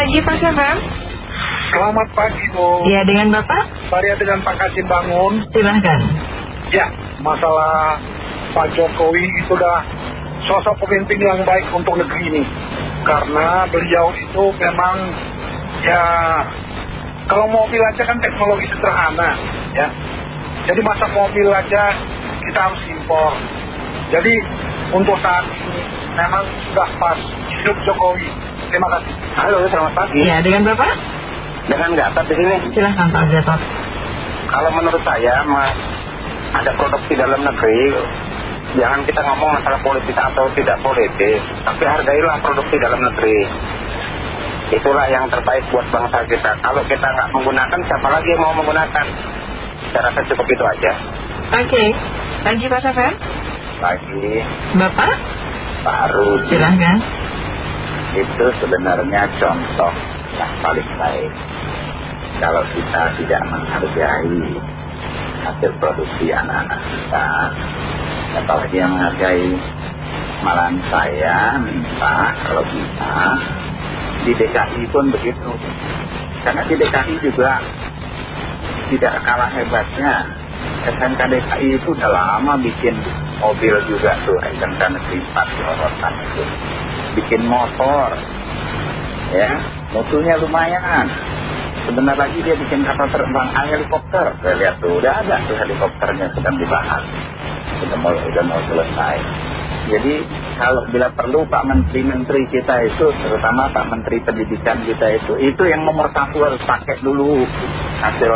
pagi Pak Syafam Selamat pagi Bu Ya dengan Bapak? Saya dengan Pak Kasim Bangun. Silahkan. Ya masalah Pak Jokowi itu udah sosok pemimpin yang baik untuk negeri ini. Karena beliau itu memang ya kalau mobil aja kan teknologi sederhana ya. Jadi masa mobil aja kita harus impor. Jadi untuk saat ini memang sudah pas hidup Jokowi Terima kasih. Halo selamat pagi. Ya dengan Bapak Dengan Gatot di sini. Silahkan Pak Gatot. Kalau menurut saya mas Ada produksi dalam negeri Jangan kita ngomong masalah politik atau tidak politik Tapi hargailah produksi dalam negeri. Itulah yang terbaik buat bangsa kita. Kalau kita nggak menggunakan siapa lagi yang mau menggunakan? Saya rasa cukup itu aja. Oke. Pagi Pak Syafam Pagi Bapak? Baru Silahkan itu sebenarnya contoh yang paling baik. Kalau kita tidak menghargai hasil produksi anak-anak kita apalagi yang menghargai malahan saya minta kalau bisa di DKI pun begitu. Karena di DKI juga tidak kalah hebatnya. SMK DKI itu udah lama bikin mobil juga tuh SMK Negeri 4 Lorotan itu bikin motor. Ya mutunya lumayan. Sebentar lagi dia bikin kapal terbang helikopter. Saya lihat tuh udah ada tuh helikopternya sedang dibahas. Sudah mau, sudah mau selesai. Jadi kalau bila perlu Pak Menteri-Menteri kita itu terutama Pak Menteri Pendidikan kita itu itu yang nomor satu harus pakai dulu hasil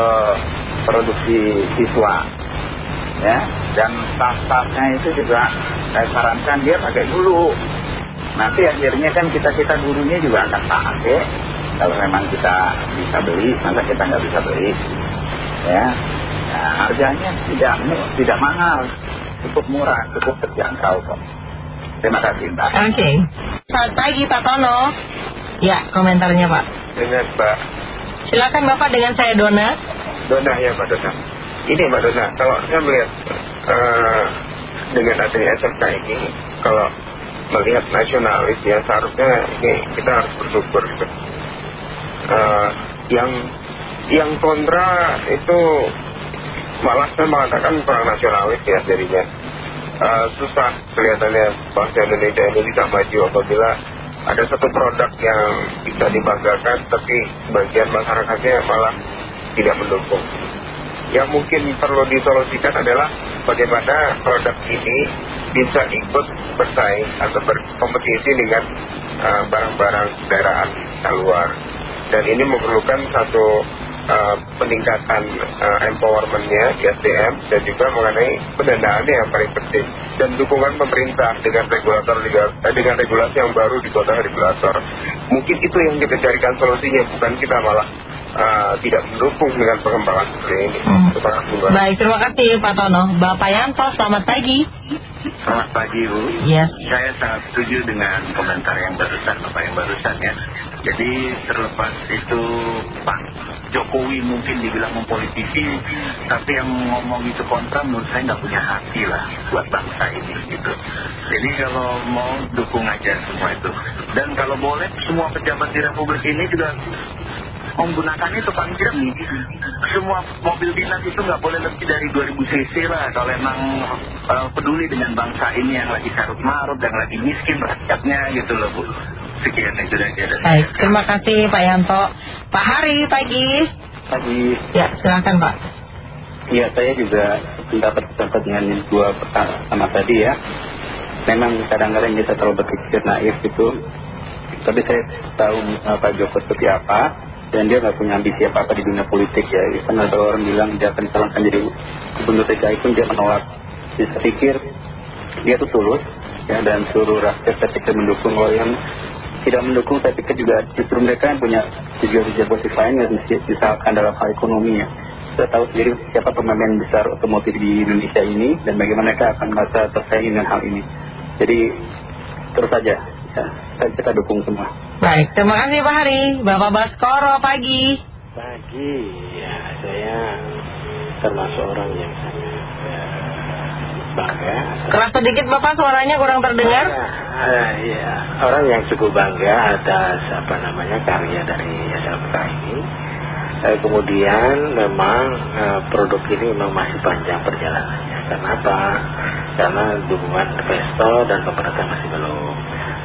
produksi siswa. Ya dan staff-staffnya itu juga saya sarankan dia pakai dulu nanti akhirnya kan kita-kita gurunya juga akan pakai kalau memang kita bisa beli masa kita nggak bisa beli? Ya. Nah, harganya tidak tidak mahal. Cukup murah cukup terjangkau kok. Terima kasih Mbak. Oke. Selamat pagi Pak Tono. Ya komentarnya Pak. Dengan Pak. Silakan Bapak dengan saya Dona. Dona ya Pak Dona. Ini Pak Dona Kalau saya melihat uh, Dengan adanya SMK ini Kalau melihat nasionalis ya seharusnya ini kita harus bersyukur gitu. uh, yang yang kontra itu malah saya mengatakan kurang nasionalis ya jadinya uh, susah kelihatannya bangsa Indonesia ini bisa maju apabila ada satu produk yang bisa dibanggakan tapi bagian masyarakatnya malah tidak mendukung yang mungkin perlu disolusikan adalah bagaimana produk ini bisa ikut bersaing atau berkompetisi dengan barang-barang uh, kendaraan luar dan ini memerlukan satu uh, peningkatan uh, empowermentnya di SDM dan juga mengenai pendanaannya yang paling penting dan dukungan pemerintah dengan regulator dengan regulasi yang baru di kota regulator mungkin itu yang kita carikan solusinya bukan kita malah Uh, tidak mendukung dengan pengembangan seperti ini. Hmm. Baik, terima kasih Pak Tono. Bapak Yanto, selamat pagi. Selamat pagi Bu. Yes. Saya sangat setuju dengan komentar yang barusan, Bapak yang barusan ya. Jadi terlepas itu Pak Jokowi mungkin dibilang mempolitisi, tapi yang ngomong itu kontra menurut saya nggak punya hati lah buat bangsa ini gitu. Jadi kalau mau dukung aja semua itu. Dan kalau boleh semua pejabat di Republik ini juga menggunakan itu paling tidak nih semua mobil dinas itu nggak boleh lebih dari 2000 cc lah. Kalau emang uh, peduli dengan bangsa ini yang lagi karut marut yang lagi miskin rakyatnya gitu loh Bu. Sekian itu aja baik terima kasih Pak Yanto. Pak Hari pagi pagi. Ya silakan Pak. Iya saya juga pendapat pendapat dengan dua pertama tadi ya. Memang kadang-kadang kita terlalu berpikir naif gitu. Tapi saya tahu uh, Pak Joko seperti apa dan dia nggak punya ambisi apa-apa di dunia politik ya. Kan ada orang bilang dia akan calonkan jadi gubernur DKI pun dia menolak. Saya pikir dia tuh tulus ya dan seluruh rakyat saya pikir mendukung. Kalau yang tidak mendukung saya pikir juga justru mereka yang punya tujuan-tujuan positif lain yang misalkan dalam hal ekonomi ya. Saya tahu sendiri siapa pemain besar otomotif di Indonesia ini dan bagaimana mereka akan merasa tersaing dengan hal ini. Jadi terus saja ya, kita dukung semua Baik, terima kasih Pak Hari. Bapak Baskoro pagi. Pagi, ya saya termasuk orang yang sangat bangga. Keras sedikit Bapak suaranya kurang terdengar. Uh, ya, orang yang cukup bangga atas apa namanya karya dari SMK ini. Uh, kemudian memang uh, produk ini memang masih panjang perjalanannya. Kenapa? Karena dukungan investor dan pemerintah.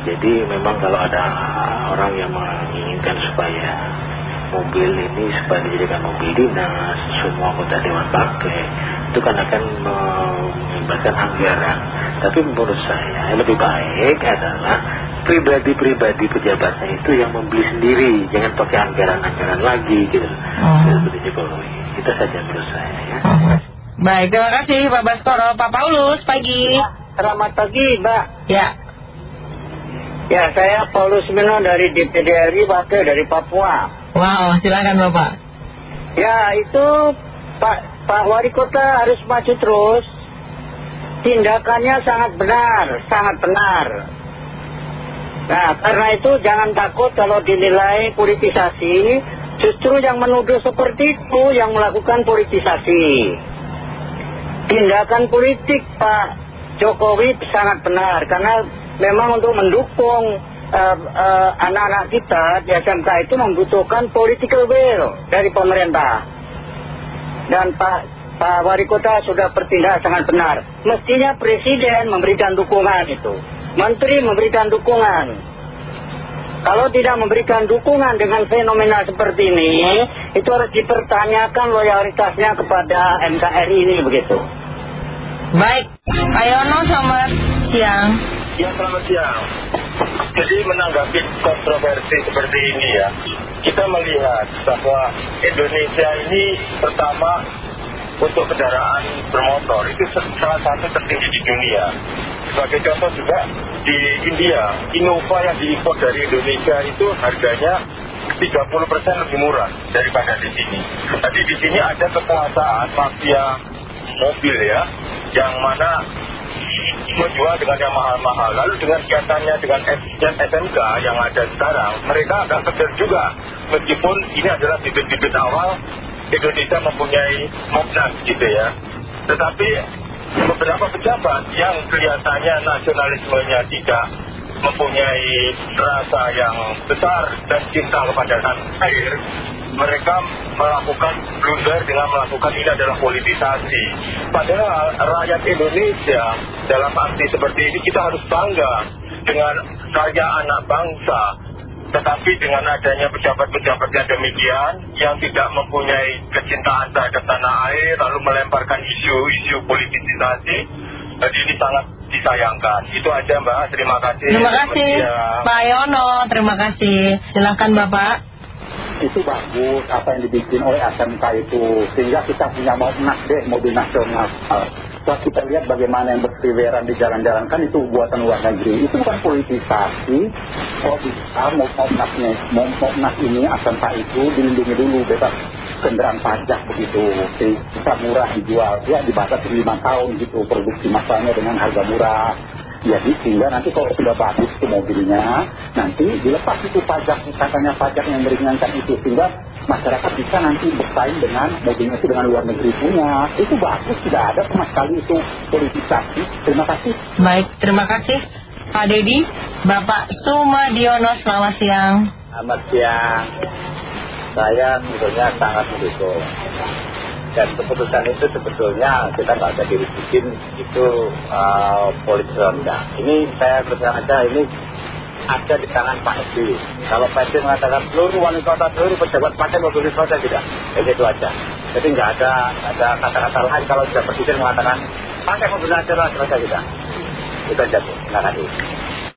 Jadi memang kalau ada orang yang menginginkan supaya mobil ini supaya dijadikan mobil dinas, semua kota dewan pakai, itu kan akan melibatkan anggaran. Tapi menurut saya lebih baik adalah pribadi-pribadi pejabatnya itu yang membeli sendiri, jangan pakai anggaran-anggaran lagi gitu. Hmm. Seperti Jokowi. Itu saja menurut saya ya. Hmm. Baik, terima kasih Pak Baskoro. Pak Paulus, pagi. Ya, selamat pagi, Mbak. Ya. Ya, saya Paulus Mino dari DPD RI, wakil dari Papua. Wow, silakan Bapak. Ya, itu Pak Pak Wali Kota harus maju terus. Tindakannya sangat benar, sangat benar. Nah, karena itu jangan takut kalau dinilai politisasi. Justru yang menuduh seperti itu yang melakukan politisasi. Tindakan politik Pak Jokowi sangat benar karena memang untuk mendukung Eh, eh, anak-anak uh, kita di SMK itu membutuhkan political will dari pemerintah. Dan Pak, Pak Wali Kota sudah bertindak sangat benar. Mestinya Presiden memberikan dukungan itu. Menteri memberikan dukungan. Kalau tidak memberikan dukungan dengan fenomena seperti ini, itu harus dipertanyakan loyalitasnya kepada MKRI ini begitu. Baik, Pak Yono selamat siang. Ya selamat siang. Jadi menanggapi kontroversi seperti ini ya, kita melihat bahwa Indonesia ini pertama untuk kendaraan bermotor itu salah satu tertinggi di dunia. Sebagai contoh juga di India, Innova yang diimpor dari Indonesia itu harganya 30% lebih murah daripada di sini. Jadi di sini ada kekuasaan mafia mobil ya, yang mana menjual dengan yang mahal-mahal. Lalu dengan kaitannya dengan SMK yang ada sekarang, mereka agak kecil juga. Meskipun ini adalah bibit-bibit awal, Indonesia mempunyai Moknas gitu ya. Tetapi beberapa pejabat yang kelihatannya nasionalismenya tidak mempunyai rasa yang besar dan cinta kepada tanah air, mereka melakukan blunder dengan melakukan ini adalah politisasi. Padahal rakyat Indonesia dalam arti seperti ini kita harus bangga dengan karya anak bangsa. Tetapi dengan adanya pejabat-pejabat yang demikian yang tidak mempunyai kecintaan terhadap tanah air lalu melemparkan isu-isu politisasi, jadi ini sangat disayangkan. Itu aja Mbak, terima kasih. Terima kasih Pak Yono, terima kasih. Silahkan Bapak. Itu bagus apa yang dibikin oleh SMK itu. Sehingga kita punya mau deh mobil nasional. Setelah kita lihat bagaimana yang berseliweran di jalan-jalan. Kan itu buatan luar negeri. Itu bukan politisasi. Kalau bisa mau nasnya mau nas ini SMK itu dilindungi dulu bebas kendaraan pajak begitu bisa murah dijual ya dibatasi lima tahun gitu produksi masanya dengan harga murah jadi sehingga nanti kalau sudah bagus itu mobilnya, nanti dilepas itu pajak, katanya pajak yang meringankan itu. Sehingga masyarakat bisa nanti bersaing dengan mobilnya itu dengan luar negeri punya. Itu bagus, tidak ada sama sekali itu politisasi. Terima kasih. Baik, terima kasih. Pak Dedi, Bapak Sumadiono, selamat siang. Selamat siang. Saya sebetulnya sangat mendukung dan keputusan itu sebetulnya kita nggak bisa diributin itu uh, politik rendah. Ini saya teruskan aja ini ada di tangan Pak SBY. Kalau Pak SBY mengatakan seluruh wali kota, seluruh pejabat partai mobil kota tidak. Jadi itu aja. Jadi nggak ada ada kata-kata lain kalau sudah presiden mengatakan pakai mobil nasional selesai tidak. Itu aja. Terima kasih.